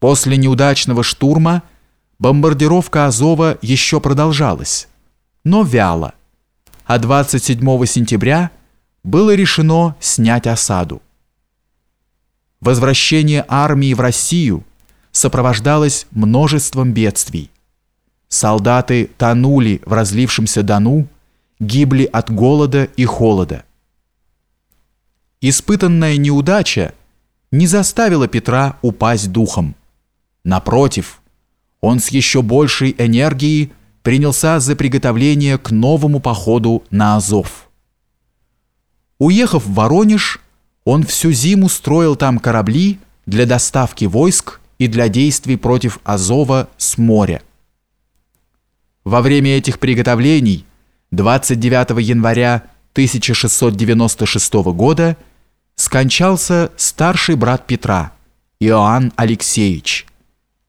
После неудачного штурма бомбардировка Азова еще продолжалась, но вяло, а 27 сентября было решено снять осаду. Возвращение армии в Россию сопровождалось множеством бедствий. Солдаты тонули в разлившемся Дону, гибли от голода и холода. Испытанная неудача не заставила Петра упасть духом. Напротив, он с еще большей энергией принялся за приготовление к новому походу на Азов. Уехав в Воронеж, он всю зиму строил там корабли для доставки войск и для действий против Азова с моря. Во время этих приготовлений 29 января 1696 года скончался старший брат Петра, Иоанн Алексеевич,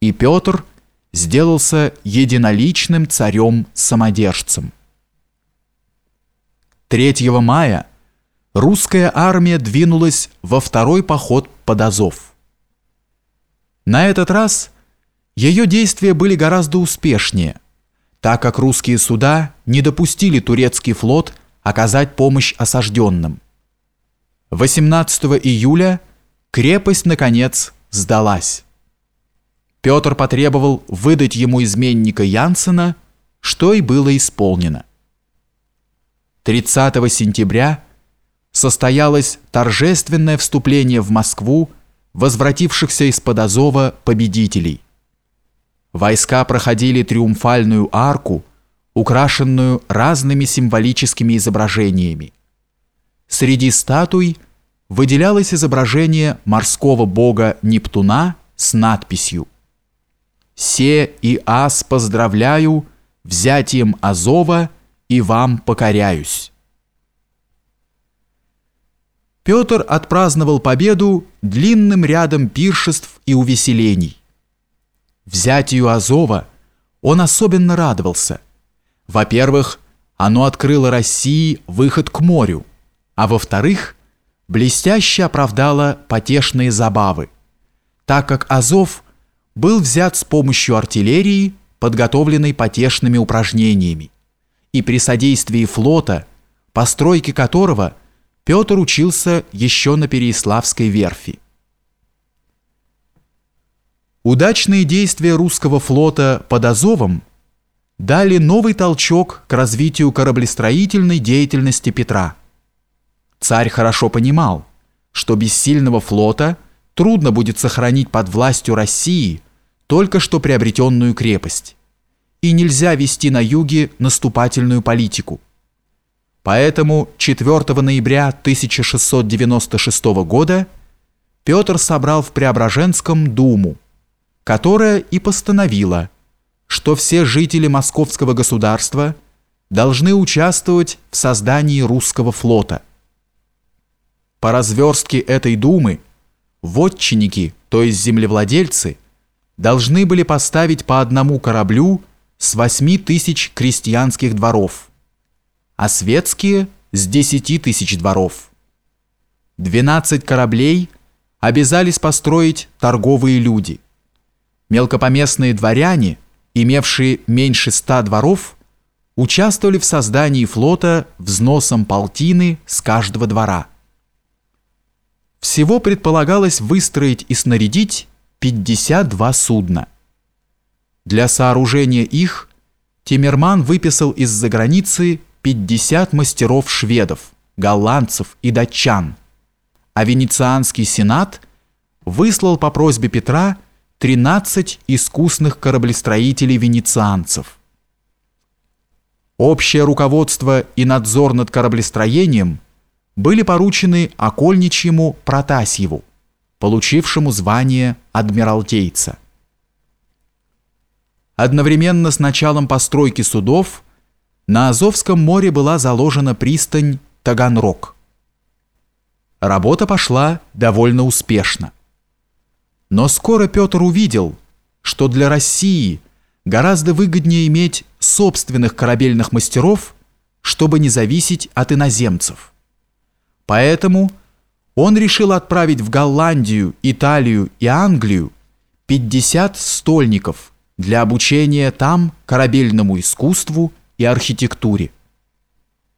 и Петр сделался единоличным царем-самодержцем. 3 мая русская армия двинулась во второй поход под Азов. На этот раз ее действия были гораздо успешнее, так как русские суда не допустили турецкий флот оказать помощь осажденным. 18 июля крепость, наконец, сдалась. Петр потребовал выдать ему изменника Янсена, что и было исполнено. 30 сентября состоялось торжественное вступление в Москву возвратившихся из-под Азова победителей. Войска проходили триумфальную арку, украшенную разными символическими изображениями. Среди статуй выделялось изображение морского бога Нептуна с надписью «Се и ас поздравляю взятием Азова и вам покоряюсь». Петр отпраздновал победу длинным рядом пиршеств и увеселений. Взятию Азова он особенно радовался. Во-первых, оно открыло России выход к морю, а во-вторых, блестяще оправдало потешные забавы, так как Азов был взят с помощью артиллерии, подготовленной потешными упражнениями, и при содействии флота, постройки которого – Петр учился еще на Переяславской верфи. Удачные действия русского флота под Азовом дали новый толчок к развитию кораблестроительной деятельности Петра. Царь хорошо понимал, что без сильного флота трудно будет сохранить под властью России только что приобретенную крепость, и нельзя вести на юге наступательную политику. Поэтому 4 ноября 1696 года Петр собрал в Преображенском Думу, которая и постановила, что все жители московского государства должны участвовать в создании русского флота. По разверстке этой Думы вотчинники, то есть землевладельцы, должны были поставить по одному кораблю с 8 тысяч крестьянских дворов – а светские с 10 тысяч дворов. 12 кораблей обязались построить торговые люди. Мелкопоместные дворяне, имевшие меньше 100 дворов, участвовали в создании флота взносом полтины с каждого двора. Всего предполагалось выстроить и снарядить 52 судна. Для сооружения их Тиммерман выписал из-за границы 50 мастеров-шведов, голландцев и датчан, а Венецианский сенат выслал по просьбе Петра 13 искусных кораблестроителей-венецианцев. Общее руководство и надзор над кораблестроением были поручены окольничьему Протасьеву, получившему звание адмиралтейца. Одновременно с началом постройки судов – на Азовском море была заложена пристань Таганрог. Работа пошла довольно успешно. Но скоро Петр увидел, что для России гораздо выгоднее иметь собственных корабельных мастеров, чтобы не зависеть от иноземцев. Поэтому он решил отправить в Голландию, Италию и Англию 50 стольников для обучения там корабельному искусству и архитектуре.